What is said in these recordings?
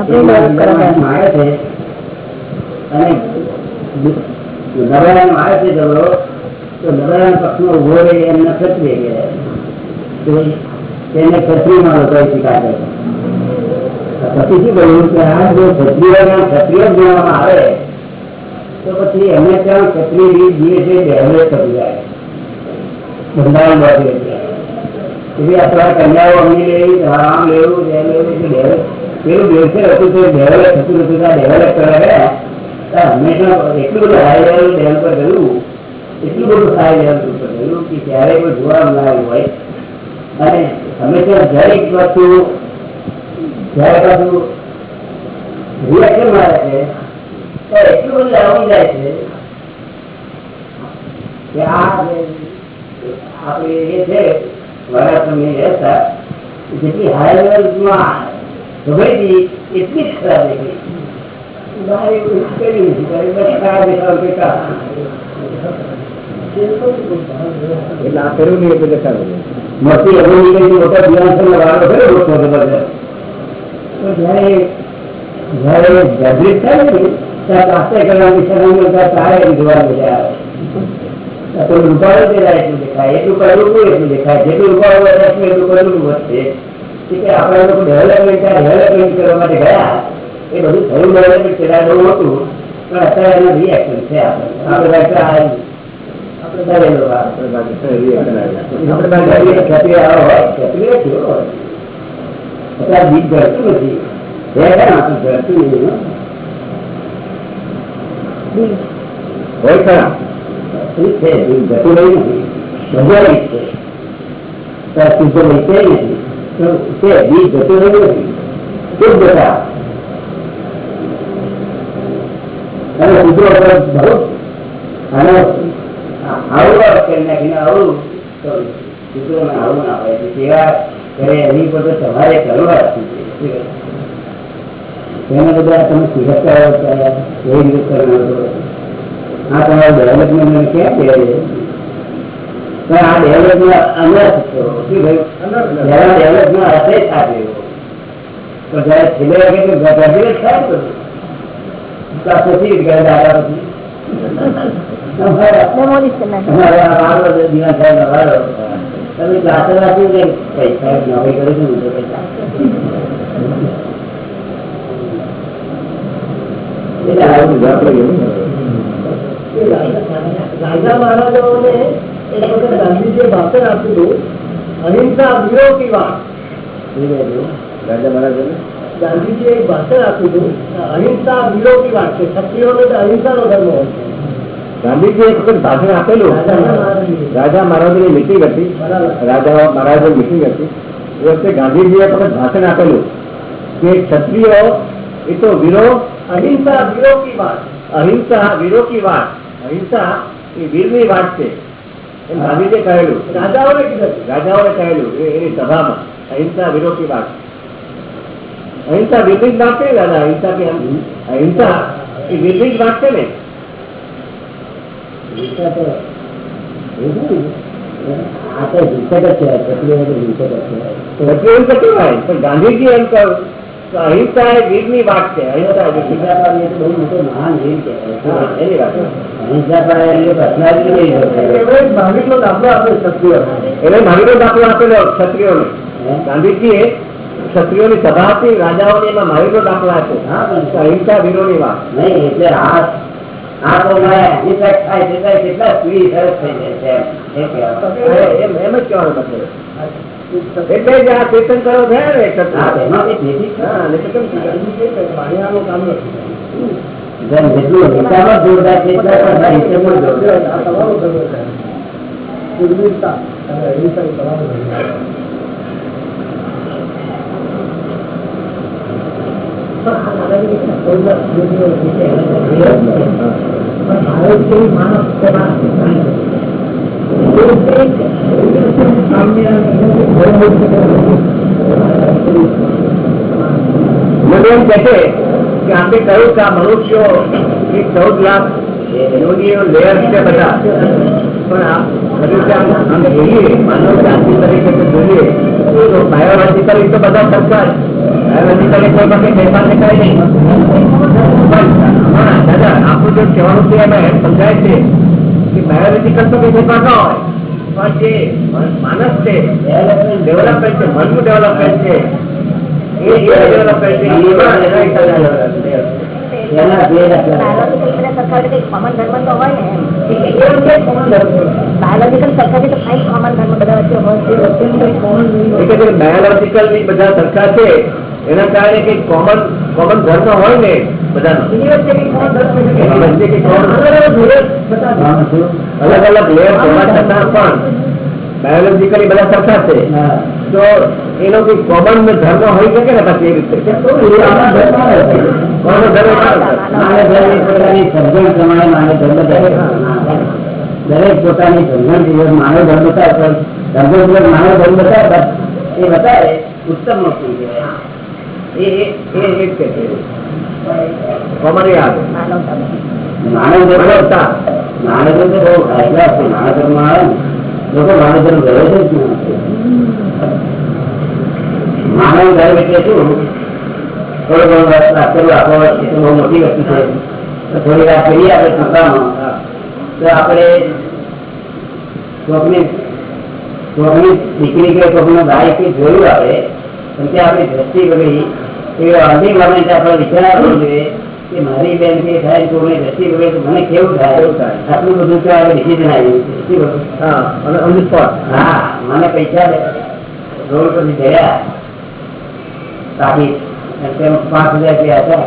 મારે છે અને નવરાયણ મારે છે ઝઘડો તો નવરાયણ પક્ષમાં ઊભો રહે એમને ક્ષત્રિય તેને ક્ષત્રિયમાં લોકો સ્વીકાર કરે પછી શું કહ્યું કે આ જો ક્ષત્રિયોના ક્ષત્રિય ગણવામાં આવે તો પછી એમને ત્યાં ક્ષત્રિય રીત જે છે ડેવલપ થતું જાય. બંધારણ બાજુ એટલે આપણા કન્યાઓ અમી લેવી રામ લેવું જે લેવું એટલે ડેવલપ પેલું વ્યવસાય હતું તે ડેવલપ થતું હતું ત્યાં ડેવલપ કરવા ગયા ત્યાં હંમેશા એટલું બધું હાઈ લેવલ ડેવલપ કર્યું એટલું બધું હાઈ લેવલ ઉપર કર્યું કે ત્યારે કોઈ જોવા ના આવ્યું હોય અને હંમેશા દરેક વસ્તુ જ્યારે પાછું રિએક્શન મારે છે તો એટલું બધું આવી જાય છે કે આ જે આપણે એ છે વડાપ્રધાનની વ્યવસ્થા જેટલી હાઈ લેવલમાં ગભરાઈ એટલી જ ખરાબ દેખાઈ બહાર એવું કર્યું નથી ત્યારે બસ ખરાબ દેખાવ કે કા એટલે આ કર્યું નહીં એટલે દેખાડો મોટી અમેરિકાની મોટા દિવાંશનો વાળો થયો મોટો જબરદસ્ત તો જ્યારે જ્યારે જાગૃત થાય ને ત્યાં પાસે કરવાની શરમ ત્યાં તારે એમ જોવા મજા આવે તો રૂપાળો પેલા એટલું દેખાય એટલું કરવું કોઈ એટલું દેખાય જેટલું રૂપાળો વધશે એટલું કરવું વધશે કે આપણે લોકો ડેવલપમેન્ટ કરવા માટે ગયા. એ બધું થયું ડેવલપમેન્ટ કર્યા હતું. પણ અત્યારે એનું રિએક્શન છે આપણે. આપણે ઘટતું નથી છે ના પડે સેવા કરે તમારે કરવા તેના બધા તમે સુરક્ષા એવી રીતે કરવાનો આ તમારા ડેવલપમેન્ટ કેમ કહેવાય? પણ આ ડેવલપમેન્ટ અંદર છો શું ભાઈ જરા ડેવલપમેન્ટ હશે જ થાય તો જયારે છેલ્લે વાગે તો ગભરાટ થાય તો તો આ પછી ગયા દાદા પછી તમારા Demolish the man. તમારે આ વાળો જે દિવસ થાય વાળો તમે ક્લાસે વાંચ્યું કે પૈસા નવી કરીશું તો પૈસા એટલે આવું બધું આપણે ગયું ને. રાજા મહારાજાઓને એક વખત ગાંધીજીએ ભાષણ આપ્યું હતું અહિંસા વિરોધી વાત રાજા મહારાજાને ગાંધીજીએ એક ભાષણ આપ્યું હતું અહિંસા વિરોધી વાત છે ક્ષત્રિયોનો તો અહિંસાનો ધર્મ હોય છે ગાંધીજી એક વખત ભાષણ આપેલું રાજા મહારાજની મિટિંગ હતી રાજા મહારાજની મિટિંગ હતી એ વખતે ગાંધીજીએ એક વખત ભાષણ આપેલું કે ક્ષત્રિયો એ તો વીરો અહિંસા વિરોધી વાત અહિંસા વીરો કી વાત અહિંસા એ વીરની વાત છે એમ ગાંધીજીએ કહેલું. રાજાઓને કીધું. રાજાઓને કહેલું. એની સભામાં. અહિંસા વિરોધી વાત. અહિંસા વિપરીત વાત નહીં દાદા અહિંસા કે અહિંસા એ વિપરીત વાત છે ને? આપણે હિંસક જ કહેવાય પ્રક્રિયા હિંસક જ કહેવાય એમ કહેવાય પણ ગાંધીજી એમ કહ્યું. અહિંસા એ વીરની વાત છે. ભાવિક નો દાખલો આપેલો ક્ષત્રિયો ને ગાંધીજી એ ક્ષત્રિયો ની સભા હતી રાજાઓ ની એમાં માહિતી દાખલો આપ્યો. અહિંસા વીરો ની વાત. નહીં એટલે થાય કેટલા સ્ત્રી સરસ થઈ જાય છે એમ જ કહેવાનું મતલબ. એટલે જ આ ચેતન કરો થયા ને હા, ક્ષત્રિય. એમાં કંઈક નીતિ છે. હા નહીં તો કેમ થયા? ભાણિયાનું કામ નથી જેમ જેટલું હિંસામાં જોરદાર છે એટલા પણ સાહિત્યમાં જોરદાર આ તમારો ધર્મ છે ઉર્મિલતા અને અહિંસા એ તમારો ધર્મ છે ભારત જેવી માનવ સેવા મને એમ કહે છે કે આપણે કહ્યું કે આ મનુષ્યો એ ચૌદ લાખ યોગીઓ લેયર છે બધા પણ આ ખરું કે આમ આમ જોઈએ માનવ જાતિ તરીકે તો જોઈએ તો બાયોલોજીકલી તો બધા સરખા જ. બાયોલોજીકલી કોઈ પાસે ફેરફાર દેખાય નહીં પણ હા દાદા આપણું જે કહેવાનું છે એમાં એમ સમજાય છે કે બાયોલોજીકલ તો કઈ ફેરફાર ન હોય પણ છે. બાયોલોજીકલની. બધા સરખા છે એના કારણે કઈ કોમન કોમન ધર્મ હોય ને બધાનો. અલગ અલગ લેયર હોવા છતાં પણ બાયોલોજીકલી બધા સરખા છે હા. તો એનો કઈ કોમન ધર્મ હોઈ શકે ને પછી એ રીતે કોમન ધર્મ માનવ ધર્મની પોતાની સમજણ પ્રમાણે માનવ ધર્મ દરેક દરેક પોતાની સમજણ દિવસ માનવ ધર્મ બતાવે પણ ધર્મ દિવસ માનવ ધર્મ બતાવે બસ એ બતાવે ઉત્તમ નોકરી કહેવાય એ એ એ એ જ કે છે કોમન એ આવે માનવ ધર્મ માનવ ધર્મ માનવતા. માનવ ધર્મ તો બહુ ખાસલા છે માનવ ધર્મ આવે ને, લોકો માનવ ધર્મ ગયો છે જ નથી. માનવ ધર્મ એટલે શું થોડો ઘણો રસ રાખેલો આપો એ તો બહુ મોટી વસ્તુ છે તો થોડી વાર કરીએ આપણે ટૂંકામાં હા. તો આપણે કોકની કોકની દીકરી કે કોકનો ભાઈ કે જોયું આપણે પણ ત્યાં આપણી દ્રષ્ટિ બગડી એ અંતિમ મોમેન્ટ આપણે વિચાર આવવો જોઈએ કે મારી બેન કે થાય કોકની દ્રષ્ટિ બગડે તો મને કેવું થાય કેવું થાય? આટલું બધું તો આપણે ડિસિઝન આવ્યું છે શું કહું? હા અને on the spot. હા મને પૈસા રોડ પરથી ગયા તાકીદ અને તેમાં પાંચ હજાર રૂપિયા હતા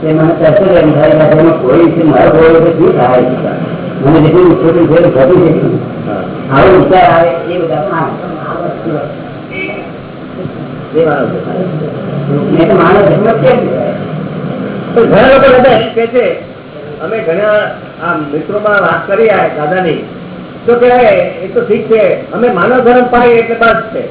તે મને તરત જ એમ થાય કે એમાં કોઈ છે મારો કોઈ તો શું થાય મને જેટલું ખોટું છે એટલું ઘટી શક્યું હા. આવો વિચાર આવે એ બધા માણસ એ માનવ છે. મેં તો માણસ ધર્મ કેમ કહેવાય? તો ઘણા લોકો કે છે અમે ઘણા આ મિત્રોમાં વાત કરી આ દાદાની. તો કે એ તો ઠીક છે અમે માનવ ધર્મ પાડીએ એટલે બસ છે.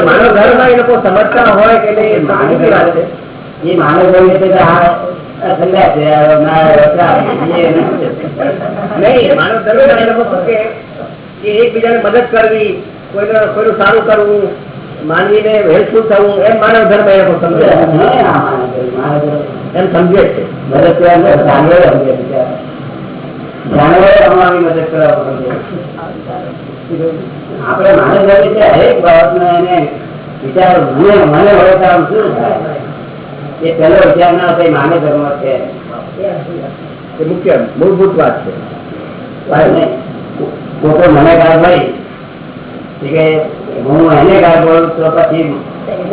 માનવ ધર્મ એ લોકો સમજતા હોય કે નહીં એ માનવ ધર્મ. એટલે છે. નહીં માનવ ધર્મ એ લોકો કે એકબીજાને મદદ કરવી કોઈને કોઈનું સારું કરવું માનવીને વહેલું થવું એમ માનવ ધર્મ એ લોકો સમજે. માનવ માનવ. એમ સમજે છે. મદદ કરવા જાનવરો સમજે બિચારા. જાનવરો અમારી મદદ કરવા આપણે માનવ ધર્મ છે હરેક બાબતનો એને વિચાર મને મને વળતા શું થાય? એ પેલો વિચાર ના થાય માનવ ધર્મ છે. એ મુખ્ય મૂળભૂત વાત છે. મને ગાળ ભાઈ હું એને ગાળ બોલું તો પછી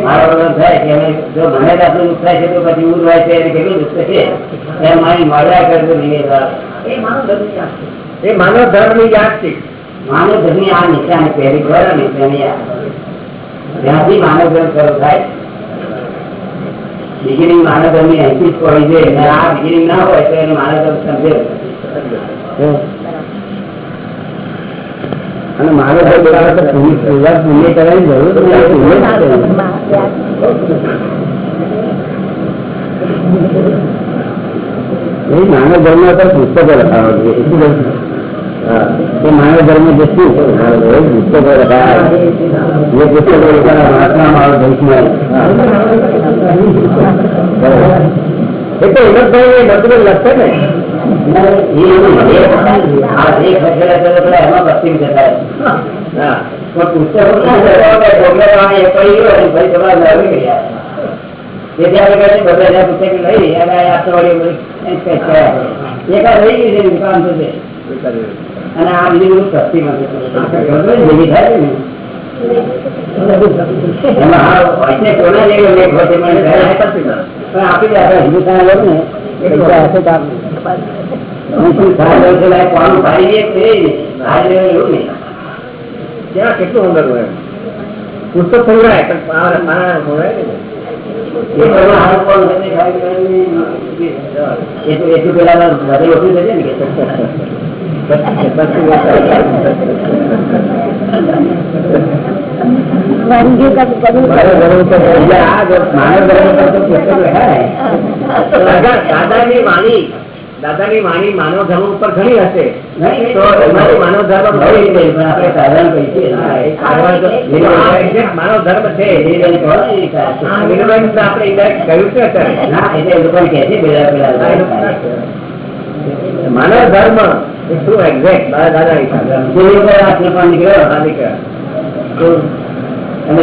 મારા વગર થાય કે જો મને જ આટલું દુઃખ થાય છે તો પછી હું રહે છે એને કેટલું દુઃખ છે એમ મારી મળ્યા કરતો નહીં એ માનવ ધર્મની યાદ છે. માનવ ધર્મની આ નિશાની પહેરી ખરા નિશાની આ ત્યાંથી માનવ ધર્મ શરૂ થાય. બિગિનિંગ માનવ ધર્મની અહીંથી જ પડી જાય આ બિગિનિંગ ના હોય તો એને માનવ ધર્મ સમજે. અને માનવ ધર્મ દ્વારા તો પુણ્ય શરૂઆત પુણ્ય કરવાની જરૂર જ નહીં પુણ્ય જ કરવું. એ માનવ ધર્મ પર પુસ્તકો લખાવા જોઈએ એટલું બધું. હા. એ માનવ ધર્મ જે શું છે માનવ ધર્મ એ પુસ્તકો લખાયા જે પુસ્તકો લખાયા મહાત્મા મારો ભવિષ્યમાં બરાબર. એ તો હિંમતભાઈ એ બધું લખશે ને એ એવું છે. આ એક ખસેડા કરે પેલા એમાં ભક્તિ જતા રહે. હા પણ પુસ્તકો શું છે? ભોગવવામાં એ પડી ગયો અને ભાઈ તમારા નવી ગયા તેથી આપણે કહીએ બધા જ્યાં પુસ્તક લઈ અને આ આઠવાડિયે બધી એમ કંઈક કર્યા કરે. એકાદ રહી ગઈ છે દુકાન તો છે અને આ બીજું બધું સસ્તી મળે ભેગી થાય છે ને એમાં આ વચ્ચે કોના જેવો લેખ હોય છે મને ખ્યાલ નથી. પણ આપી દે આપણે હિન્દુસ્તાન લોકો ને એ લોકો હાથે કામ હું શું થાય રહ્યું છે લાય કોનું ભાઈ એક છે જ નહીં. આ જ એવું નહીં ત્યાં કેટલું ઊંડર હોય પુસ્તક સંગ્રહાય પણ મારા મારા સંગ્રહાય ને એ તો આ કોણ હશે ખાલી કરીને એ તો એટલું પેલા વધારે ઓછું થશે ને કે વાનગી કશું કરવું માનવ ધર્મ તો એટલે આ જો માનવ ધર્મ પર તો પુસ્તક લખાય દાદા દાદાની વાણી દાદાની વાણી માનવ ધર્મ ઉપર ઘણી હશે માનવ ધર્મ છે આપણે કહ્યું છે માનવ ધર્મ શું એક્ઝેક્ટ દાદા નીકળ્યો? અને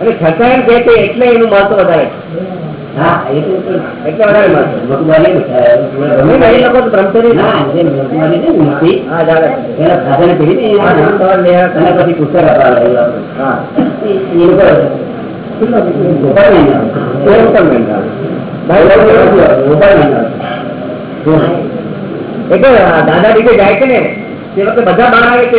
અને છતાં જે કઈ એટલે એનું મહત્વ વધારે હા દાદા દીકરી જાય છે ને. તે વખતે બધા બહાર બધા આવે છે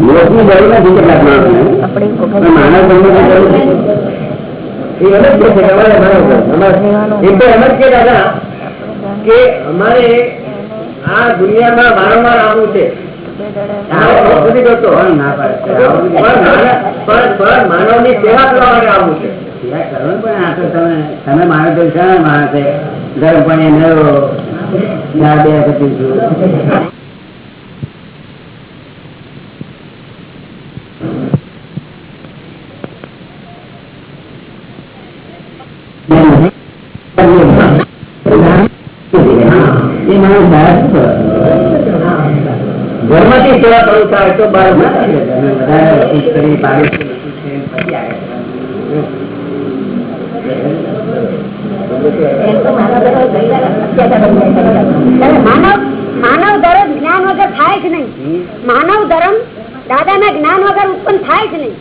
યુવકની જરૂર નથી કેટલાક માણસને માનવ બંધ એ એમ જ છે દાદા કે અમારે આ દુનિયામાં વારંવાર આવવું છે. માનવ છે. તમે માણસ દર્શન માણસે ગરમ પાણી નવો બે માનવ માનવ ધર્મ જ્ઞાન વગર થાય જ નહીં. માનવ ધર્મ દાદા ના જ્ઞાન વગર ઉત્પન્ન થાય જ નહીં.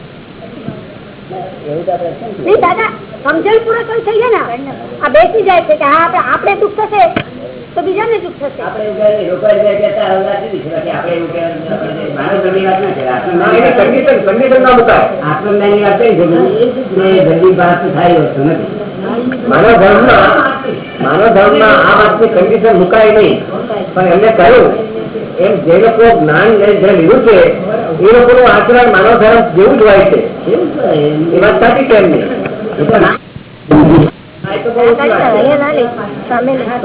નહીં દાદા સમજણ પૂર્વક થઈ છે ને. આ બેસી જાય છે કે હા આપણે આપણે દુઃખ થશે તો બીજાને દુઃખ થશે. માનવ ધર્મમાં આ વાતની મુકાય નહીં. પણ એમને કહ્યું એમ જે લોકો જ્ઞાન લીધું છે એ આચરણ માનવ ધર્મ જેવું જ હોય છે. એ વાત સાચી કેમ નહીં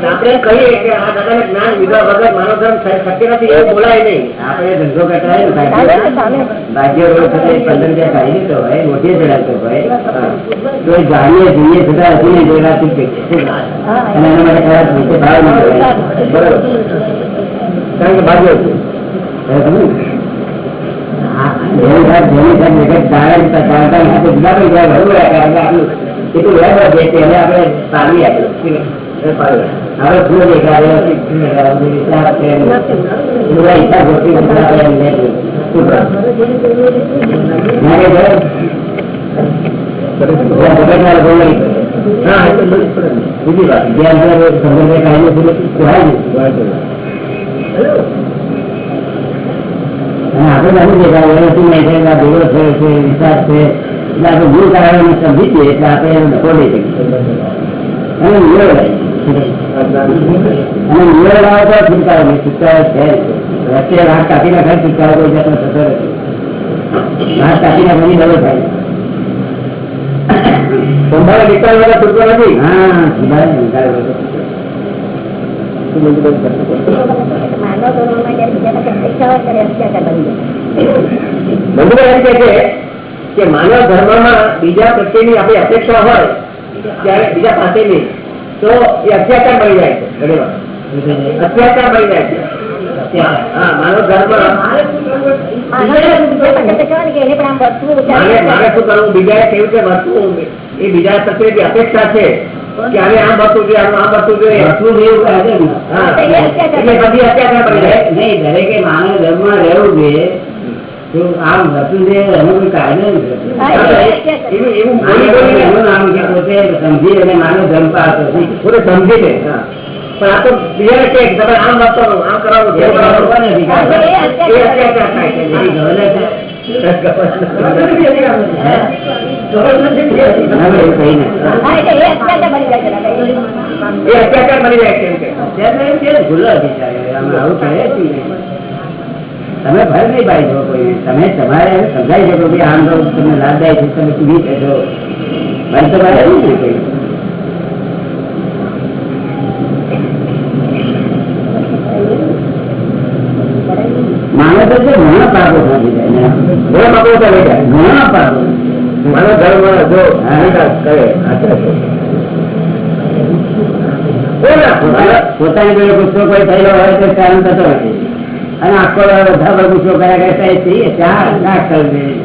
આપણે કહીએ કે આ દાદા ને જ્ઞાન લીધા વગર માનવ ધર્મ શક્ય નથી એવું બોલાય નહીં. આપણે ધંધો કટાય ભાગ્ય રોડ થશે પંદર ત્યાં કાઢી તો હોય મોટે જણાતો હોય. તો જાણીએ જોઈએ છતાં હજી નહીં જોડાતું કે અને એના માટે ખરાબ રીતે ભાવ નહીં બરોબર. કારણ કે ભાગ્ય હતું. એટલું વ્યવહાર છે, તેને આપણે પાડવી આપ્યું. એ પાડે. હવે શું દેખાય વ્યવસ્થિત શું દેખાય? બધું હિસાબ છે બધા હિસાબ ગોઠવી દીધા છે એમ નહીં. શું કરો? બધું કહેવાય ને. અને આપણે નથી દેખાય વ્યવસ્થિત નહીં થાય, આ ભેગો થયો છે વિશ્વાસ છે એટલે આપણે મૂળ કારણને સમજી છીએ એટલે આપણે એનો નફો લઈ શકીએ અને નિર્ણય લઈએ. અને નિર્ણય લાવો તો છુટકારો નહીં છુટકારો છે જ. વચ્ચે રાત કાપી નાખાય છુટકારો કોઈ જાતનો થતો નથી રાત કાપી નાખવાની ડબલ થાય સંભાળે નિકાલ વગર છૂટકો નથી હા સુધારે નિકાલ વગર. માનવ ધર્મમાં જ્યારે બીજા પાસે પૈસા બંધુભાઈ એમ કહે છે કે માનવ ધર્મમાં બીજા પ્રત્યેની આપણી અપેક્ષા હોય ત્યારે બીજા પાસેની તો એ અત્યાચાર બની જાય છે. અત્યાચાર બની જાય છે. હા ધર્મ માનવ કે મારે શું કરવું? બીજાએ કેવી રીતે વર્તવું? એ બીજા પ્રત્યેની અપેક્ષા છે કે હવે આમ વર્તવું જોઈએ આમ વર્તવું જોઈએ. વસ્તુ જેવું. એટલે બધી અત્યાચાર જાય નહીં દરેકે માનવ ધર્મમાં રહેવું જોઈએ. આમ વસ્તુ જે એનો કોઈ કાયદો નથી હા, એવું એવું બોલી માનવ બોલીને ધર્મનું નામ કે પોતે સમજી અને માનવ ધર્મ પાળતો નથી. પોતે સમજી લે હા. પણ આ તો બીજાને કહે કે તમે આમ વર્તવાનું આમ કરવાનું એ તેમ બરાબર કરવાનું. નથી હા, કાઢતો. એ એ અત્યાચાર થાય છે એ ગવર્નર છે. હે? ના, એવું કહી ના. હા, એટલે એ અત્યાચાર બની જાય છે દાદા. એ અત્યાચાર બની જાય છે એમ કે અત્યારે એમ કે ખુલ્લો અધિકાર છે. આમાં આવું કહે જ નહીં. તમે ભય નહીં ભાઈ છો કોઈ તમે તમારે સમજાવી શકો કે આમ તો તમને લાભદાયી છે તમે સુધી કહેશો ભાઈ તમારે એવું નહીં કોઈ માણસ તો છે ઘણા પાપો થઈ જાય. ઘણા પાપો ચાલે જાય ઘણા પાપો માનવ ધર્મ જો કરે પોતાના- જોડે ગુસ્સો કોઈ થયેલો હોય તો કારણ થતો નથી અને આખો દાડો બધા પર ગુસ્સો કર્યા કરતા એ છીએ ચા ના કરજે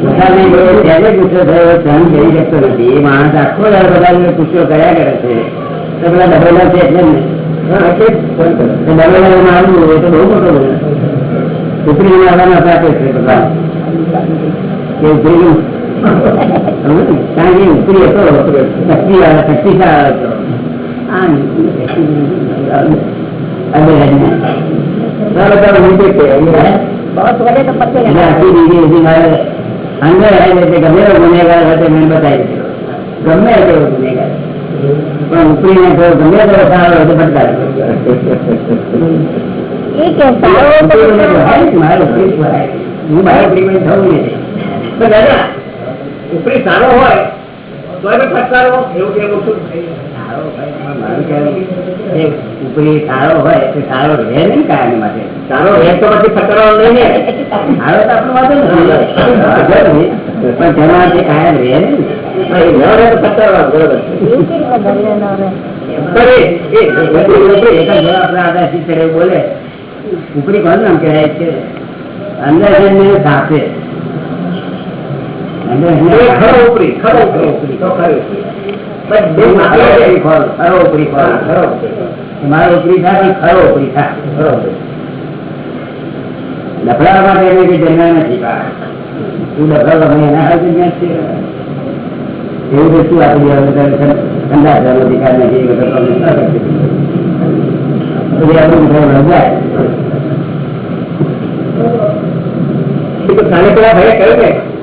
પોતાની જોડે જ્યારે ગુસ્સો થયો સહન કરી શકતો નથી એ માણસ આખો દાડો બધા જોડે ગુસ્સો કર્યા કરે છે તો પેલા ડબેલા છે એટલે જ ને હા એટલે જ ફોન કરે તો ડબેલા મારવું એ તો બહુ મોટો ગુનો ઉપરી મારવાના સાથે છે બધા કે ઉપરી કારણ કે ઉપરી હતો શક્તિ વાળા શક્તિશાળી હતો આ અબે ના બધા નીચે છે હે? બહુ વધે તો પછી એટલે આખી દીદી હજી મારે અંદર આવે એટલે ગમે એવો ગુનેગાર હોય તો મને બતાવી દેજો. ગમે તેવો ગુનેગાર પણ ઉપરીને તો ગમે તેવો સારો હોય તો ફટકારી દેજો. એ કે સારો તો ઉપરી ગુનેગાર હોય ને, મારો ઉપરી હોય. હું મારા ઉપરીમાં થવું નથી. તો દાદા ઉપરી સારો હોય તો એને ફટકારો એવું કેવું છું સારો હોય, પણ મારું કહેવું કે ઉપરી સારો હોય તો સારો રહે નહીં કાયમ માટે સારો રહે તો પછી ખતરો નહીં સારો તો આપણું વાંધો નથી પણ જેના માટે કાયમ રહે નહીં બોલે ઉપરી કોણ નામ કહેવાય અંદર સાથે અંદર ખરો ઉપરી ખરો ખરું ખરો માત્ર છે. ઉપરી ખોલ, ખરો ઉપરી ખોલ. હા, ખરો ઉપરી. મારો ઉપરી થાય પણ ખરો ઉપરી થાય ખરો ઉપરી. લફડા માટે એને કઈ જન્મ્યા નથી તું લફડા ગમે એના હાલ જન્મ્યા છે એવું તો શું આપી દેવાનું તારે ઠંડા થવાનો અધિકાર નથી એ વખત તમને ના કરતી. પછી આપણું ઘર રજાય. એ તો કાલે પેલા ભાઈએ કહ્યું ને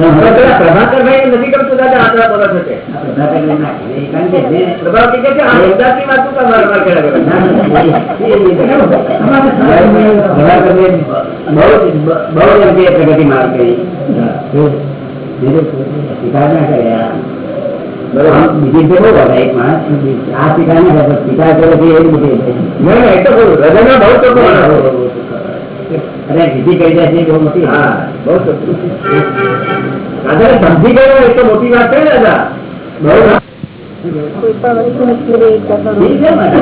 પ્રભાકરભાઈ નથી પ્રગતિ માર્ગ કરી સ્વીકાર ના કર્યા બીજી તો બહુ બધા એક આ સ્વીકાર ના કરે સ્વીકાર કરે એ બધી બહુ તો અને બીજી કહી જાય છે એ બહુ મોટી હા, બહુ ચોખ્ખું. દાદાને સમજી ગયો એ તો મોટી વાત છે ને દાદા બહુ કોઈ પણ વસ્તુ મુશ્કેલી કરતો ઠીક છે મારે.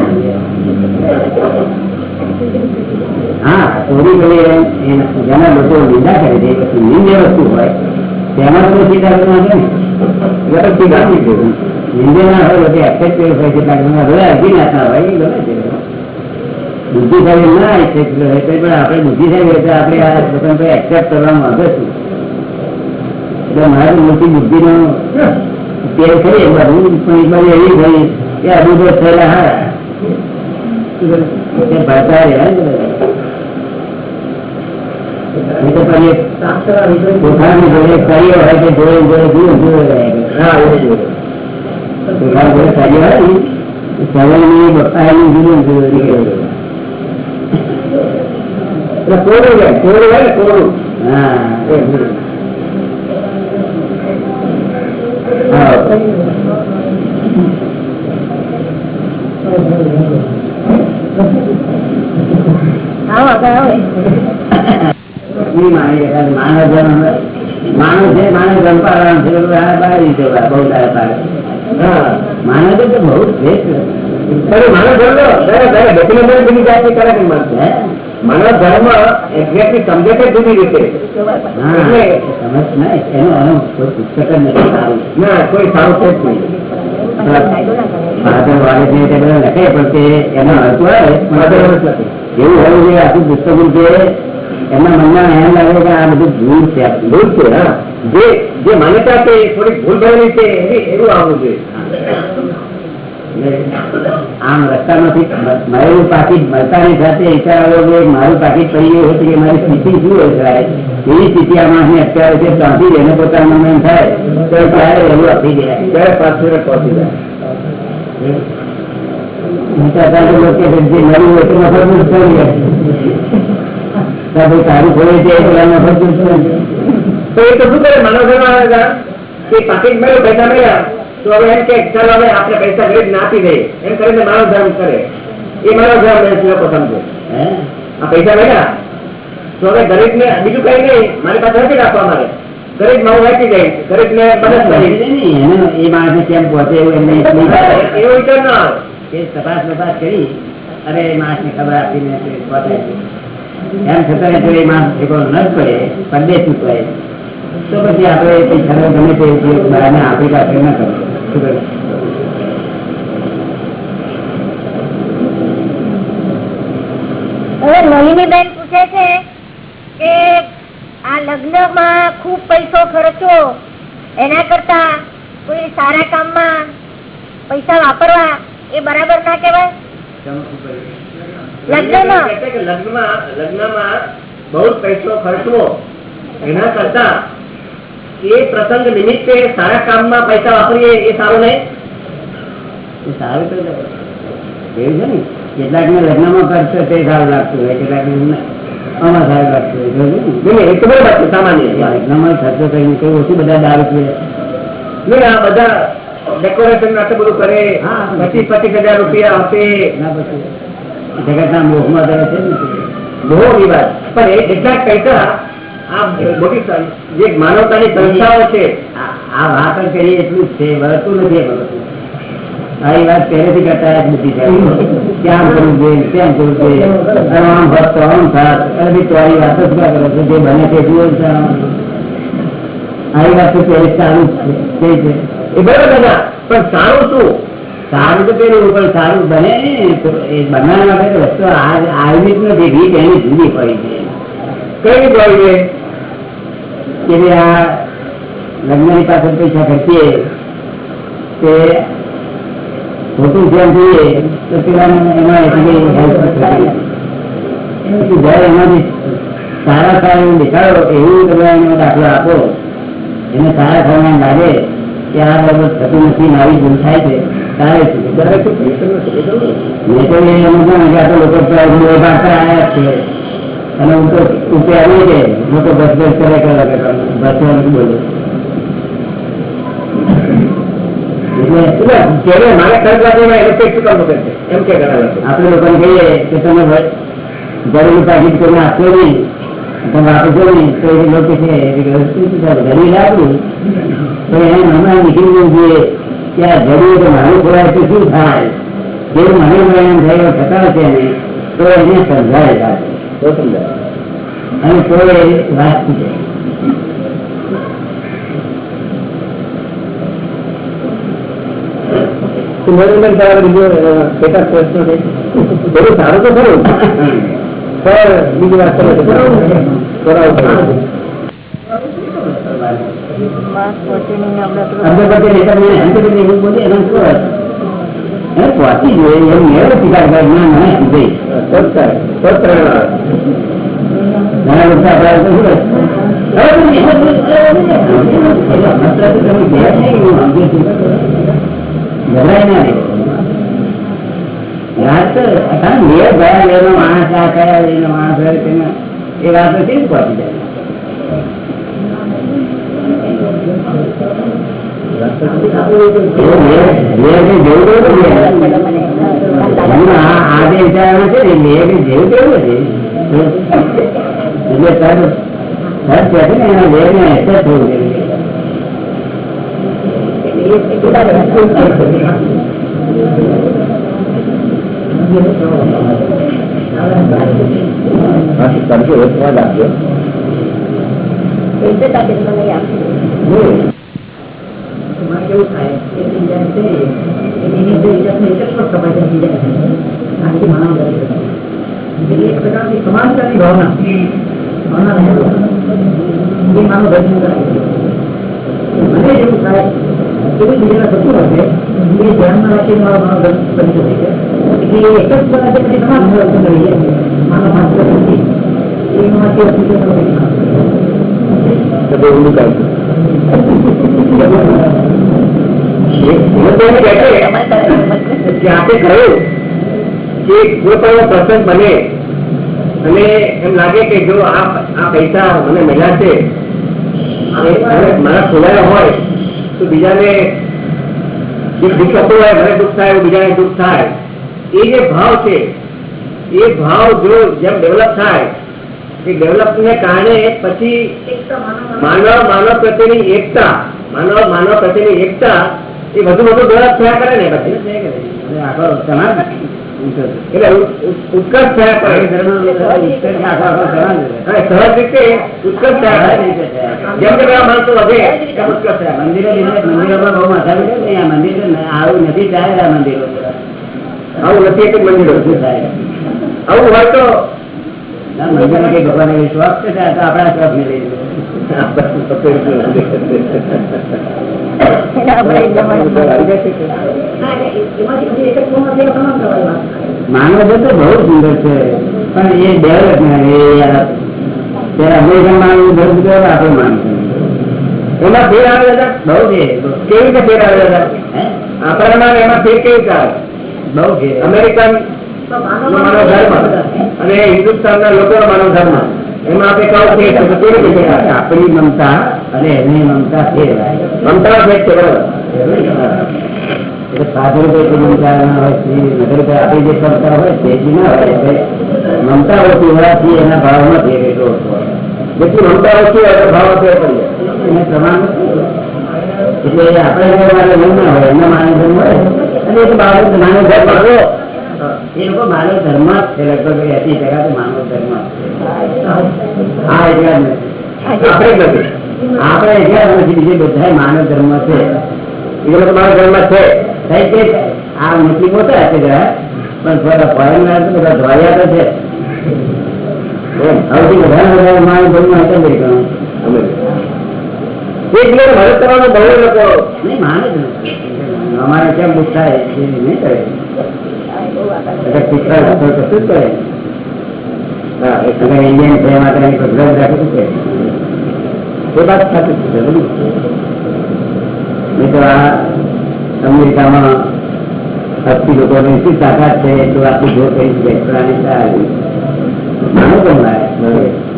હા ચોરી કરી એ જેના લોકો નિંદા કરે છે એ વસ્તુ નિંદ્ય વસ્તુ હોય તેમાં તો સીધા ના છે ને એટલે તો સીધા નહીં છે નિંદે ના હોય તો એક્સેપ્ટ હોય છે કારણ કે હવે અઢી નાખના હોય એ ગમે છે બુદ્ધિશાળી ના એક્સેપ્ટ હોય તો પણ આપણે બુદ્ધિશાળી હોય તો આપણે આ લોકોને એક્સેપ્ટ કરવામાં આવે છું એટલે મારી મોટી બુદ્ધિનો તેલ ખરી એ બધું પણ એ બાજુ એવી થઈ કે અનુભવ થયેલા હા તે ભરતા રહ્યા ને બધા. નહીં તો પછી પોતાની જોડે કર્યો હોય કે જોડે જોડે દૂર દૂર રહ્યા કરે. હા એવું જ. પોતાની જોડે કર્યો હોય ને સવારની બપાઈની જુદું જુદું નીકળે. એટલે કોરું હોય કોરું હોય કોરું માણસ માણસ છે માણસ ગણપાળવાનું છે બારી બહુ સારા પાડે. માણસ તો બહુ શ્રેષ્ઠ માણસ બની જાય કરે માણસ. માનશે હે? માનવ ધર્મ એક્ઝેક્ટલી સમજે છે જુદી રીતે ના કોઈ સારું છે જ નહીં. એવું હોવું જોઈએ આખું પુસ્તક છે એમના મનમાં એમ લાગે કે આ બધું છે ભૂલ છે હા જે જે માન્યતા છે એ થોડી ભૂલ ભરેલી છે એવી એવું આવવું જોઈએ આમ રસ્તામાંથી મળેલું પાકીટ મળતાની સાથે વિચાર આવ્યો કે મારું પાકીટ પડી ગયું હતું કે મારી સ્થિતિ શું હોય સાહેબ એવી સ્થિતિ આ માણસની અત્યારે છે ત્યાંથી જ એને પોતાનું મન થાય તો ત્યારે એવું આપી દે ત્યારે પાછળ પહોંચી જાય વિચારતા તો લોકો કે જે મળ્યું હોય તે મફતનું જ કરી લે. તો ભાઈ સારું ખોલે છે એ પેલા મફતનું જ કરે. તો એ તો શું કરે માનવ ધર્મ વાળા કે પાકીટ મળ્યું પૈસા મળ્યા તો હવે એમ કે ચાલો હવે આપણે પૈસા ગરીબ ને આપી દઈએ. એમ કરીને મારો ધર્મ કરે. એ મારો ધર્મ લોકો સમજે આ પૈસા મળ્યા? તો હવે ગરીબ ને બીજું કઈ નહીં. મારી પાસે નથી રાખવા મારે. ગરીબ મારું વાંચી જાય. ગરીબ ને મદદ કરી. નહીં, એને એ કેમ પહોંચે એવું એમને એવો વિચાર ના આવે. એ તપાસ તપાસ કરી અરે એ ખબર આપીને પહોંચે. એમ છતાં જો એ માણસ ભેગો ન પડે પરદેશ ચૂકવાય તો પછી આપણે ખબર ગમે તે બહારને આપણી ન કરો નલિનીબેન પૂછે છે કે આ લગ્નમાં ખૂબ પૈસો ખર્ચો એના કરતા કોઈ સારા કામમાં પૈસા વાપરવા એ બરાબર ના કેવાય લગ્નમાં લગ્નમાં? લગ્નમાં બહુ પૈસો ખર્ચવો એના કરતા એ પ્રસંગ નિમિત્તે સારા કામમાં પૈસા વાપરીએ એ સારું નહીં? સારું તો એવું છે ને? કેટલાક ને લગ્નમાં કરશે તે સારું લાગતું હોય કેટલાક આમાં સારું લાગતું હોય જોયું ને? નહીં, નહીં, એ તો બરાબર સામાન્ય. લગ્નમાં ખર્ચો કરીને કોઈ ઓછું બધા દારૂ પીવે. નહીં આ બધા ડેકોરેશન આટલું બધું કરે. હા. પચીસ પચીસ હજાર રૂપિયા આપે. ના પછી જગતના મોહમાં છે ને બહુ વિવાદ. પણ એ એટલા પૈસા મોટી જે માનવતાની સંસ્થાઓ છે આ વાત કરીએ એટલું જ છે વળતું નથી વળતું. આવી વાત પહેલેથી કરતા જ બધી ક્યાં કરવું જોઈએ ક્યાં કરવું જોઈએ? આમ હોત આમ થાત અને બી તમારી વાત જ ક્યાં કરો છો જે બને તે જુઓ આવી વાત તો પહેલે ચાલુ છે તે છે. એ બરાબર દાદા પણ સારું શું? સારું તો પેલું પણ સારું બને એ બનાવવા માટે રસ્તો આ- આવી જ નથી રીત એની જુદી પડી છે. કઈ રીતે અત્યારે આ લગ્નની પાછળ પૈસા ખર્ચીએ તે ખોટું ધ્યાન જોઈએ તો એમાં સારા સારા એવું દેખાડો એવું તમે એનો દાખલો આપો. એને સારા સારા લાગે કે આ બાબત થતું નથી આવી ભૂલ થાય છે સારા છે. મેં તો એ લોકો આવ્યા છે. અને હું તો ઉપે આવી છે લોકો બસ બસ કરે કરે બસ નથી બોલું એટલે એટલે જ્યારે મારે ખર્ચ રાખવામાં એને કઈ શું કામ વગર છે એમ કે ઘણા લોકો આપણે લોકોને કહીએ કે તમે ભ- ઘરેલું પાકીટ કોઈને આપશો નહીં તમે આપશો નહીં તો એ લોકો છે કે શું છે સાહેબ, ઘરેલું આપવું તો એને હમણાં નીકળી જવું જોઈએ કે આ ઘરેલું તો મારું ખોરાય તો શું થાય જેવું મને પરિણામ થયો છતાં છે ને તો એને સમજાય સમજાય અને તો વાત છે સુમરંગન સાહેબ બીજો પેટા પ્રશ્ન છે. બધું સારું તો ખરું. પણ બીજી વાત કરે છે. કરાવવું પડે. અગરબત્તી લેતા મને હંતપતિ એવું બોલે એનો શું અર્થ? એ પહોંચી જોઈએ એમ મેળો સ્વીકાર કરે ના મને સમજાય તો જ થાય. તો જ પ્રેરણા આવે. ઘણા લોકો આપણા તો શું કરે? હવે તો એ બધું એટલે મતલબ તો તમે બે નહીં, હું સમજુ છું. ગભરાય ના રે. વાત તો કારણ કે મેળ ગયા વેળનો માણસ આ કયા વેળનો માણસ હોય તેમાં એ વાત તો કેવી પહોંચી જાય જેવું કેવું આ જે વિચારણા છે ને એ જેવું કેવું નથી એટલે સર સર છે ને એના વેર ને એક્સેપ્ટ થવું જોઈએ બાકી કરજો સ્વાદ આપજો એમાં કેવું થાય કે બીજા છે એની જે ઇજ્જતને ઇજ્જત પર સમાય છે બીજા છે આખી માનવ જાતિ એટલે એક પ્રકારની સમાનતાની ભાવના ભાવના રહેલો એ માનવ જાતિનું થાય મને એવું થાય એવું બીજાના થતું હશે એ ધ્યાનમાં રાખીને મારો માનવ ધર્મ બની શકે છે એટલે એક જ બધા જે પછી સમાન ભાવ કરીએ માનવ માત્ર નથી એમાંથી અસ્તિત્વ નથી આપણે કહ્યું કે કોઈ પ્રસંગ બને અને એમ લાગે કે જો આ પૈસા મને મળ્યા છે મારા ખોલાયા હોય તો બીજાને મને દુઃખ થાય બીજાને દુઃખ થાય એ જે ભાવ છે એ ભાવ જો જેમ ડેવલપ થાય એ ડેવલપ ને કારણે પછી માનવ માનવ પ્રત્યેની એકતા, માનવ માનવ પ્રત્યેની એકતા એ વધુ વધુ ડેવલપ થયા કરે ને પછી એટલે આખો સમાજ એટલે ઉ- ઉ- ઉત્કર્ષ થયા કરે ધર્મ આખો આખો સમાજ અને સહજ રીતે ઉત્કર્ષ થયા કરે જેમ કે બધા માણસો વધે એમ ઉત્કર્ષ થયા કરે. મંદિરો બીજા મંદિરોમાં બહુ માથા પીડે ને આ મંદિર આવું નથી ચાલે આ મંદિરો આવું નથી એક જ મંદિર શું થાય આવું હોય તો ના મંદિર કે ભગવાન એવી શોખ છે તો આ તો આપણા શોખ ને માનવ જગત તો બહુ સુંદર છે. પણ એ ડેવલપ એ અમેરિકન બહુ સુંદર આપણે માનવું એમાં ફેર આવે બહુ છે કેવી રીતે ફેર આવે આપણામાં એમાં ફેર કેવી રીતે આવે? બહુ છે અમેરિકન માનવ ધર્મ અને હિન્દુસ્તાનના લોકોનો માનવ ધર્મ એમાં આપણે કહું છે તો કેવી રીતે ફેર આવે? આપણી મમતા અને એની મમતા ફેરવાય મમતા ભેદ છે બરાબર એટલે સાધુ રૂપિયા મમતા ના હોય છે નગર રૂપિયા આપણી જે મમતા હોય તે જ ના હોય એટલે મમતા ઓછી હોવાથી એના ભાવમાં ફેર એટલો ઓછો હોય. જેટલી મમતા ઓછી હોય તો ભાવ ફેર પડી જાય એને પ્રમાણ એટલે આપણે જે મારે એવું ના હોય એમના માનવ ધર્મ હોય અને એ તો બાળક માનવ ધર્મ આવ્યો એ લોકો માનવ ધર્મ જ છે લગભગ એસી ટકા તો માનવ ધર્મ. હા એટલા નથી. આપણે આપણે એટલા નથી બીજે બધા માનવ ધર્મ છે. એ લોકો મારો ધર્મ છે. આ મોટા છે જરા પણ થોડા ફોરેનર તો બધા ધોયા તો છે. સૌથી વધારે વધારે માનવ ધર્મ હતો મદદ કરવાનો બહુ લોકો. નહીં માને જ અમારે કેમ દુઃખ થાય એ નહીં કરે. અમેરિકામાં અસ્સી લોકોની શું તાકાત છે તો આખી જો કઈ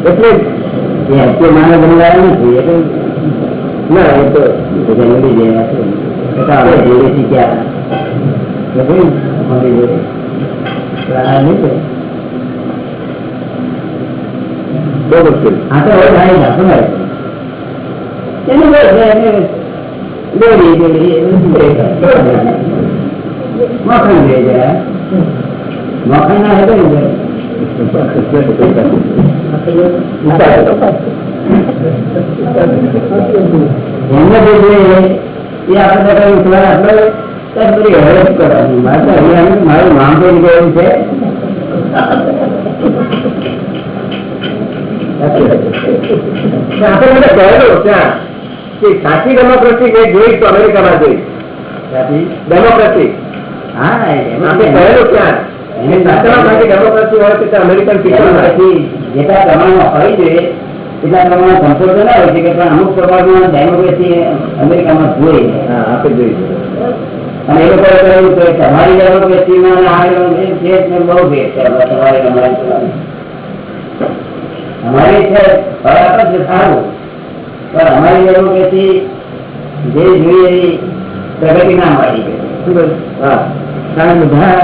એટલે એ માનવ બનવાય નથી એટલે ના એ તો જંગલી જેવા છે આપણે જોડેથી ક્યાં બહુ મુશ્કેલ હા તો હવે જાય ના સમય એને બહુ દોરી મખણ લઈ જાય. મખણ ના હેડે એમને જે આપણે બધા મારે નામ તો ગયું છે. આપણે મને કહેલું ત્યાં કે સાચી ડેમોક્રેસી મેં જોઈ તો અમેરિકામાં જોઈ. ડેમોક્રેસી હા આપણે કહેલું ત્યાં. અમેરિકન જેટલા પ્રમાણમાં હોય જોઈએ એટલા પ્રમાણમાં સંશોધન હોય છે કે પણ અમુક પ્રમાણમાં ડેમોક્રેસી અમેરિકામાં જોઈએ આપણે જોઈ અને એ લોકોએ કહ્યું કે તમારી ડેમોક્રેસીમાં અને આ ડેમોક્રેસી બહુ ભેદ છે હવે તમારી અને અમારી જોવાની. અમારી છે બરાબર છે સારું પણ અમારી ડેમોક્રેસી જે જોઈએ એ પ્રગતિ ના મળી કે શું કહ્યું? હા કારણ બધા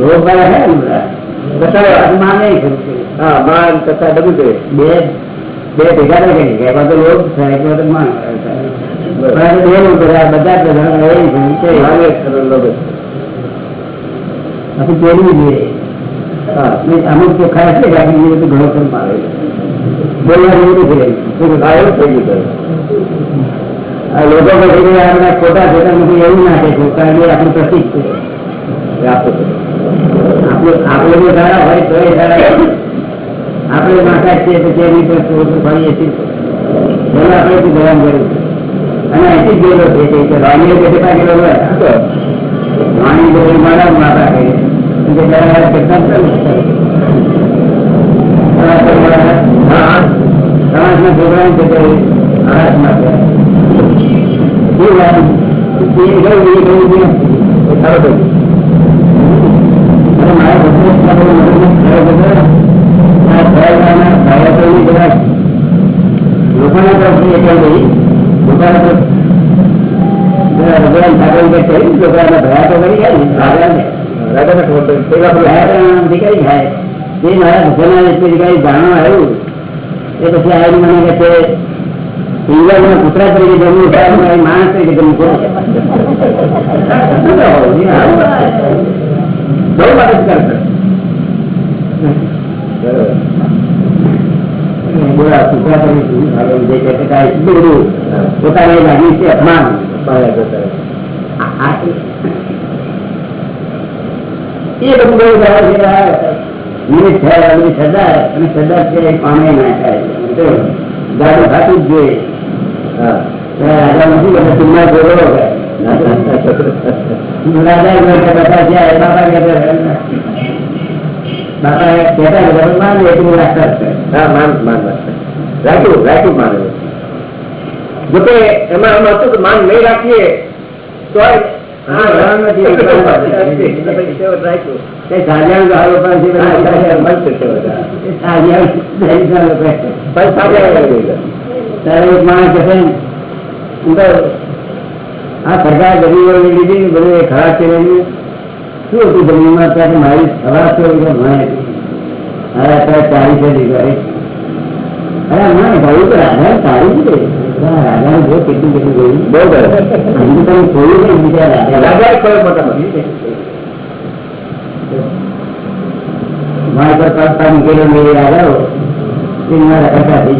લોક વાળા છે ને બધા બધા અભિમાન નહીં ખરું છે. હા માન તથા બધું છે બે બે ભેગા થઈ ગઈ કે એમાં તો લોક થાય કે તો માન બધા પ્રધાનો એ આપણે પહેરવું જોઈએ અમુક તો ખાસ છે આપણે એવું નાખે છે કારણ કે આપણું પ્રતિક છે. આપણે ધારા છીએ તો તેની પર આપણે ભગવાન જરૂર છે અને અહીંથી જ ગયેલો છે કે વાણીએ કેટલા ગયેલો હોય વાણી જો મારા માથા કહે કે જરા કેટલા છે ને? હા સમાજના છોકરાને છે તે આળસમાં છે. એ વાત એ ગયું એ ગયું એ એ સારો થઈ ગયો. અને મારા ભગવાન સ્વામી મહારાજને ખરો ખબર આ ભયવાના ભયતોની બધા લોકોના તરફથી એટલે નહીં લોકોના તરફ જરા ભગવાન ઠાકોર કે છે ને, લોકોના ભયા તો કરી ગયા ને રાજાને રાજાને ખબર પડી. પેલા પેલા ભયા તો આમ દીકરી થાય એ મારા ભગવાનના રીતે કઈ જાણવા આવ્યું એ પછી આવીને મને કહે છે ઇંગ્લેન્ડમાં કૂતરા તરીકે જન્મ થાય હું માણસ તરીકે જન્મ કરું બહુ મદદ કરશે બરાબર. બોલા કૂતરા તરીકે શું થાય જે કહે છે કાંઈ એટલું બધું પોતાને લાગી છે અપમાન બહાર જતા રહે. આ- આ એ બધું બહુ બરાબર છે આ નિમિત્ત થયા બધી સરદાર અને સરદાર છે એ પામે ના થાય તો ગાડું ખાતું જ જોઈએ હા રાજા નથી બધા તુમ્મા જોડો રાજા એમ કે બધા છે બાપા કે બાપા કહેતા કે માન એટલું રાખતા જ છે. હા માન માન માન. રાખ્યું રાખ્યું માન એવું. જોકે એમાં એમ હતું કે માન નહીં રાખીએ તો હા, રામ નથી. રાખ્યું તે સાજાણ ગાળો પણ છે બધા હા, મળશે છે બધા. એ સાજાણ દરેકના લોકો છે. પણ સાથે આવી ગયેલા. ત્યારે એક માણસ કહે છે, હું તો આ સરકાર ગરીબો લીધી ને બધું એ ખરાબ છે ને શું હતું જમીનમાં? ત્યારે મારી સવા અત્યારે ચાલીસ તો રાધા સારી છે રાધા જો કેટલું તે મારા કથા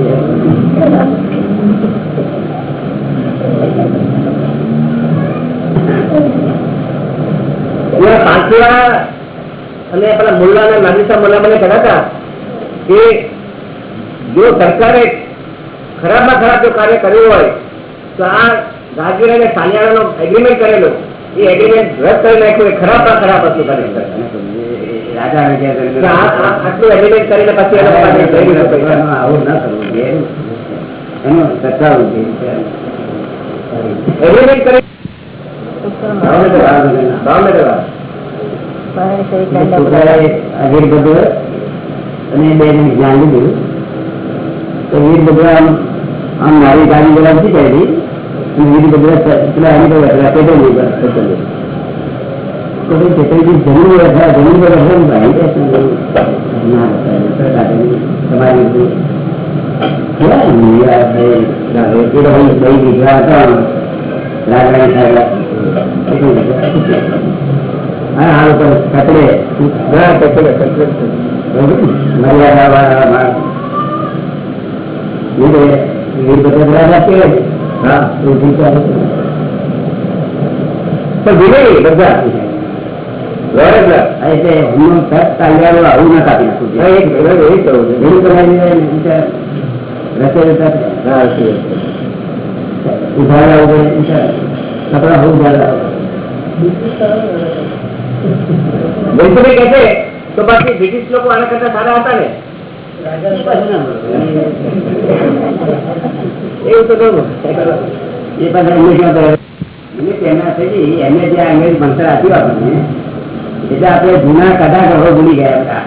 એવા પાંચવા અને પેલા મુલ્લા અને નાગરિકા મુલ્લા મને કહેતા હતા કે જો સરકારે ખરાબમાં ખરાબ જો કાર્ય કર્યું હોય તો આ રાજ્ય અને સાનિયાળાનો એગ્રીમેન્ટ કરેલો એ એગ્રીમેન્ટ રદ કરી નાખ્યું એ ખરાબમાં ખરાબ હતું આ- આટલું એગ્રીમેન્ટ કરીને પછી. આવું ના કરવું જોઈએ એનું જોઈએ એગ્રીમેન્ટ કરી ભાવનગર ભાવનગર છોકરાએ આ વીરભદ્ર અને બે જણ જ્ઞાન લીધું તો વીરભદ્ર આમ આમ મારી ગાડી જરા નથી ચાલી અને વીરભદ્ર પેલા એની પર બેઠેલા પેટ્રોલ ઉપર પેટ્રોલ તો ભાઈ પેટ્રોલથી જમીન બેઠા જમીન પર બેઠા ને ભાઈ બેઠા ના બેઠા તમારી કેવા નિરાશ થઈ. ના, એ તો ભાઈ ભાઈ દીકરા હતા રાગરાણી સાહેબ હા આ લોકો પકડે ઘણા પકડે પકડે મર્યાદા બધા હું. કાલ્યા આવું ના કાપી નાખું રસોઈ ઊભા રહેવું પડે બિચારા. કપડાં બહુ ઉભા રહેવા બિલકુલ કહે છે તો બાકી બ્રિટિશ લોકો આના કરતા સારા હતા ને એવું તો કહું એ પાછા એમને ક્યાં કરે? એમને તેમના થઈ એમને જે અંગ્રેજ ભણતર આપ્યું આપણને એટલે આપણે જૂના કદા કહો ભૂલી ગયા હતા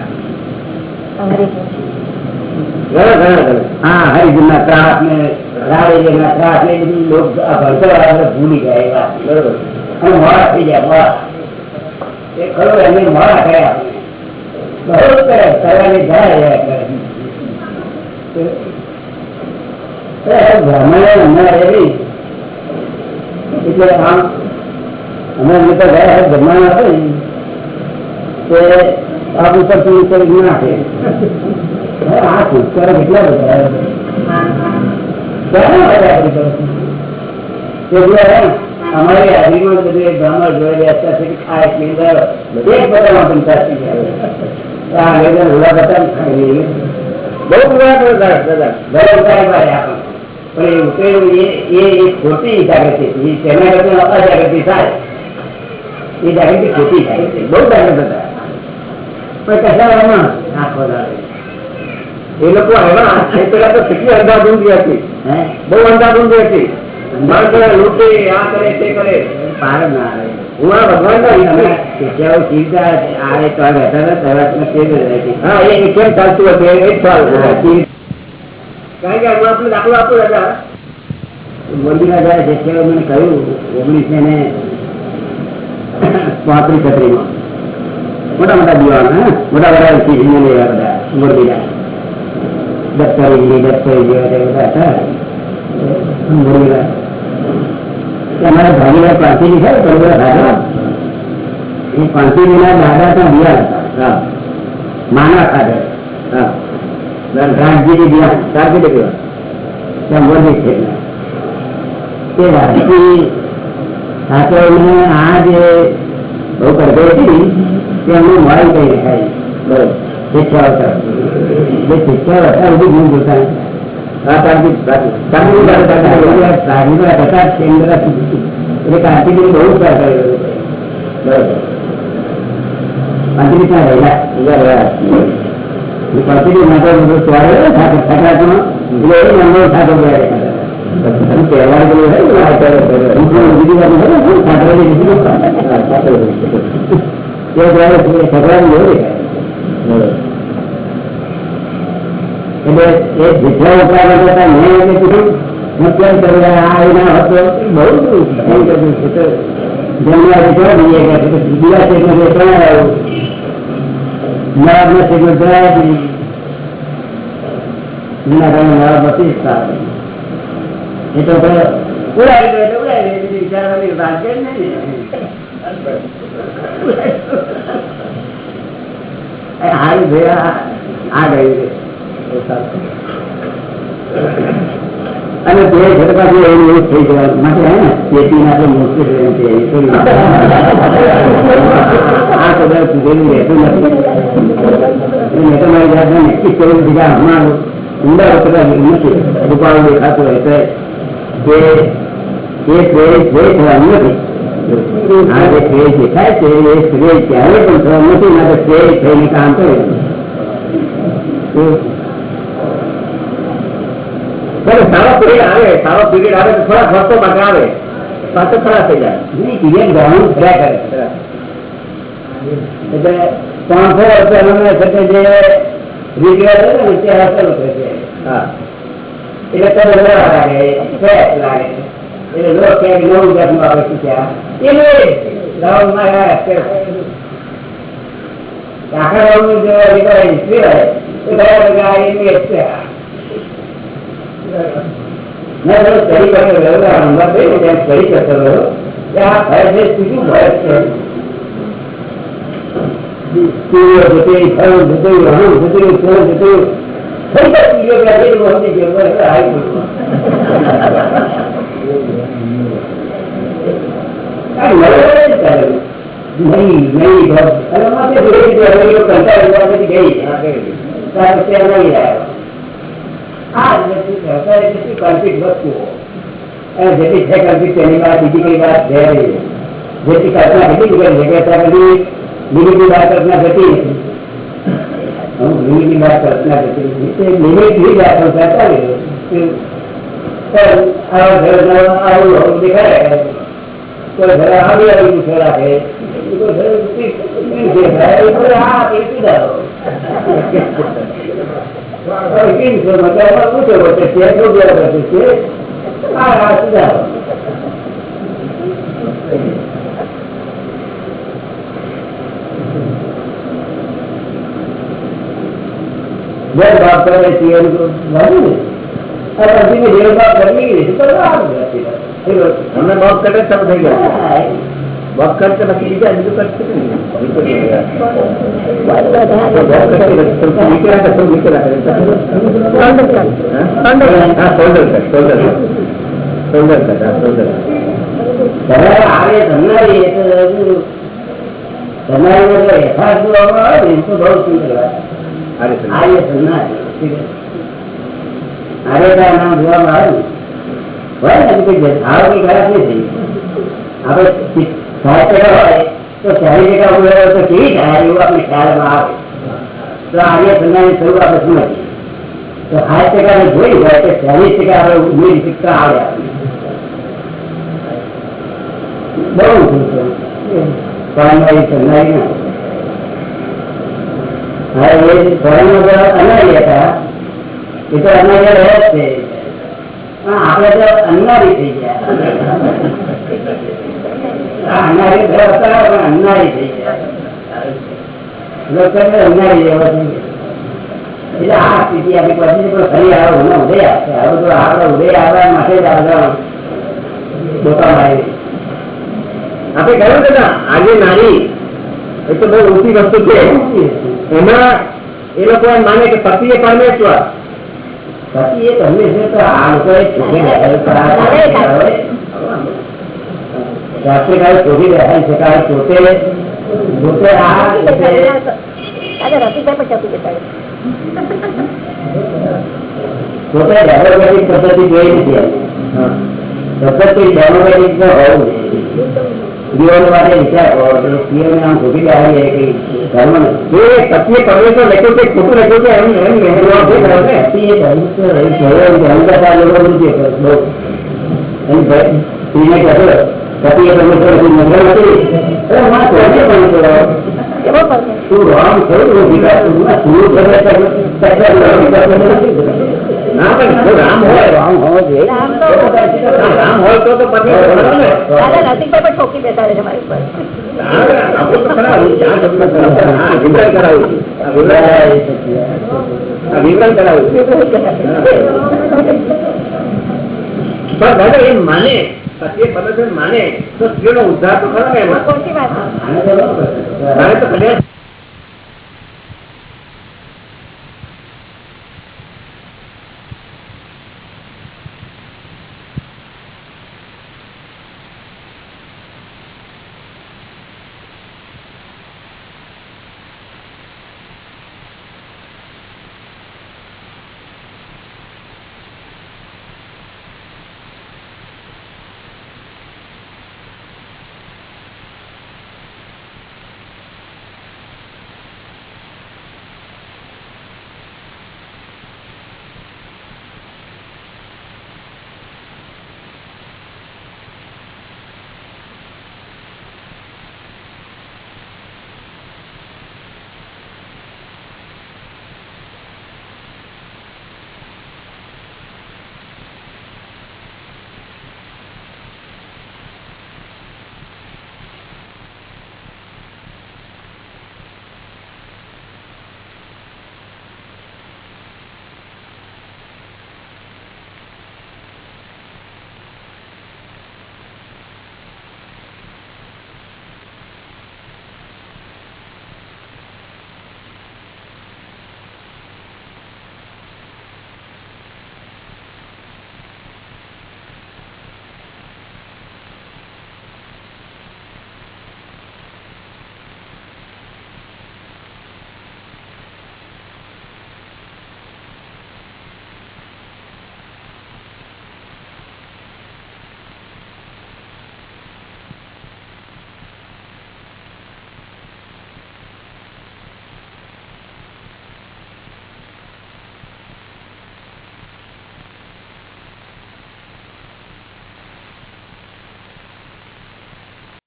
ભૂલી ગયા એ વાત એ ખરો એમને મોડા કર્યા. બહુ કરે કરવાની જાય રહ્યા કરે. બ્રાહ્મણે એવી એટલે આમ અમે અમે તો આપ ઉપર તું નાખે આ પુષ્કર કેટલા બધા ક્યાં બધા આપણી તરફ? એટલે અમારી હાજરીમાં બધું એક બ્રાહ્મણ જોઈ બેસતા છે કે ખાય પી ગયો એક બધામાં પંચાસ થઈ ગયા આ લેવલ હુલા બતા ખાઈ લઈએ બહુ બુરા કરે દાદા દાદા ભલે ઉતારી પાડે આપણને. પણ એ ઉતરેલું એ એ એક ખોટી જાગૃતિ છે. એ તેના કરતા અજાગૃતિ થાય એ જાગૃતિ ખોટી થાય છે બહુ જાગૃત હતા પણ કશામાં આંખો લાગે એ લોકો આવ્યા એ પેલા તો કેટલી અંધાધૂંધી હતી બહુ અંધાધૂંધી હતી. માણસો લૂંટે આ કરે તે કરે. પાર ના આવે હું આ ભગવાનના ઈચ્છે. આવે તો હતા તરત કેવી રીતે હા એ કેમ ચાલતું હતું? એ જ સવાલ છે. હા, સીધ- કારણ કે આમાં આપણે દાખલો આપો દાદા મોરબીના જયારે શિષ્યાઓ મને કહ્યું ઓગણીસો ને પાંત્રીસ છત્રીસમાં મોટા મોટા દીવાન મોટા મોટા લેવા બધા મોરબીના દફતરી દફતરી જેવા તે બધા હતા મોરબીના અમારા ભાગીદાર પાંચીની છે ને બધા દાદા એ પાંચીના દાદા તો દિવાલ હતા હા માના ખાતે હા રામજીની દિવાલ સાચી દેખી ત્યાં મોરબી છે તે રાજકી ઠાકોરને આ જે બહુ કરગઈ હતી તે અમને મોડી કરી દેખાય બરોબર શિક્ષાઓ તરફ. જે શિક્ષાઓ હતા બધી ગુણ જોતા હા સાચી સાચી સાચી દાદા સાચી પ્રાણીના હતા જ કેન્દ્ર એટલે કાર્તિકની બહુ સર કર્યો બરોબર પાંત્રીસ ના રહેલા ઉભા રહ્યા પાંત્રીસ માટે બધું સ્વાડે ઠાકોર ઠાકરામાં એટલે એ નંબર ઠાકોર ગયા અને તહેવાર જેવો હોય ને, આ તહેવાર, બીજું બીજી બાજુ હોય એટલે એ જેટલા ઉપરા હતા મેં એને કીધું હું કેમ કરું આ એના હતો બહુ એમ કીધું છે તો જમવા જવા દઈએ કે પછી બીજા સ્ટેટમાં જે ક્યાં આવ્યું નવાબના સ્ટેટમાં જવાય જ નહીં એના કારણે નવાબ હતી જ સારું એ તો આપણે ઉડાવી દો એટલે ઉડાવી દે બીજી વિચારવાની વાત છે જ નહીં આ ગયું. અને તે ઘટકા જે એવું એવું થઈ ગયા માટે હે ને તેથી આપણે મોટું કદાચ નથી. મેં તમારી જાતને નક્કી કર્યું, બીજા હમણાં ઊંડા નથી. આ જે શ્રેય દેખાય છે એ શ્રેય ક્યારે પણ થવાનું નથી ના તો શ્રેય થઈને કામ કરે તો ત્યારે સારો પીરિયડ આવે સારો પીરિયડ આવે તો થોડા વર્ષો માટે આવે પાછો ખરાબ થઈ જાય નહીં પીરિયડ ઘણું થયા કરે એટલે પાંચસો વર્ષ સાથે જે વિડીયો છે ને તે અસર થશે હા એટલે તમે લેવા લાગે ફેટ લાગે એટલે લોક કે નવ જન્મ આવે છે. ત્યાં એટલે રામ મહારાજ કે થઈ ને આ ભય છે, શું છે? સૂર્ય જતે ફળ જતે રહું જતે ગયું કાંઈ નવે નવે જ ચાલે. નહીં નહીં ઘર અને માથે ધીરે ધીરે હવે એ કંટાળી ગયા પછી ગઈ હા, કઈ રીતે? ત્યાર પછી આ નહીં આવ્યો આ જ વસ્તુ છે. અત્યારે કેટલી કલ્પિત વસ્તુઓ અને જેટલી છે કલ્પિત તેની વાત બીજી કઈ વાત છે નહીં. જેટલી કલ્પના કેટલી જગ્યાએ છે કે ત્યાં બધી લિમિટની વાત કલ્પના થતી નથી અમુક લિમિટની વાત કલ્પના થતી નથી તે લિમિટની જ વાત કરતા બાપ કરે છે એમ તો વાંધો નહીં. આ પછી જય બાપ કરવી છે તો સારું તમને બહુ કટક તમે થઈ ગયા. બહુ ખર્ચ પછી બીજા બીજું ખર્ચ આવે હોય ને કોઈ ભાવ ની ખરાબ નહીં થઈ આપણે સાત ટકા હોય તો ચાલીસ ટકા ઉમેરો તો કેવી થાય એવું આપણે ખ્યાલમાં આવે તો આર્ય સંન્યાસી થયું આપણે સમજીએ તો સાત ટકા ને જોઈ હોય તો ચાલીસ ટકા આપણે ઉમેરી શકતા આવે આપણે બહુ ઊંચું છે પાણી સંન્યાસી ના હા એ ફોરેનમાં તો અનારી હતા એ તો અનારી રહે જ છે પણ આપણે તો અનારી થઈ ગયા. અનારી ઘર હતા પણ અનારી થઈ ગયા. લોકોને અનારી જેવા થઈ એટલે આ સ્થિતિ આપણી પછી પણ ફરી આવે હું ઉદય આવશે હવે તો આપણે ઉદય આવવા માટે જ આગળ આવી આપણે કહ્યું કે આજે નારી એ તો બહુ ઊંચી વસ્તુ છે. એમાં એ લોકો એમ માને કે પતિ એ પરમેશ્વર. પછી એ તમને છે તો આ લોકોએ છોડી રાત્રિકાળે છોડી રહ્યા છે કારણ પોતે પોતે આ પોતે પોતે ડેમોક્રેટિક પદ્ધતિ જોઈ નથી હા. પદ્ધતિ ડેમોક્રેટિક તો હોવું જોઈએ સ્ત્રીઓ માટે વિચાર હોવો જોઈએ સ્ત્રીઓને આમ છોડી રહ્યા કે ધર્મ નથી એ પતિએ પરમેશ્વર લખ્યું છે ખોટું લખ્યું છે એમ એમ કહેવાનો છે ખરો ને? પછી એ ધર્મ તો એ જોયો કે અમુક આ લોકો નથી બહુ એની ભાઈ સ્ત્રીને કહેતો પતિએ પરમેશ્વર નથી મંગળ નથી અરે માં કોને પણ કરો તું રામ થયું નથી કાઢતું રામ હોય રામ હોવો જોઈએ હા, રામ હોય તો તો પતિ તો ખરો ને ઠોકી બેઠા છે મારી ઉપર હા, આપણે તો કરાવ્યું છે. આ તમને કરાવ્યું. હા, વિવરણ કરાવ્યું છે. આ વિવરણ આ વિવરણ કરાવ્યું છે. પણ દાદા એમ માને પતિએ પરમેશ્વર માને તો સ્ત્રીનો ઉદ્ધાર તો ખરો ને એમાં કોણસી વાત આને તો બરાબર. મારે તો કદાચ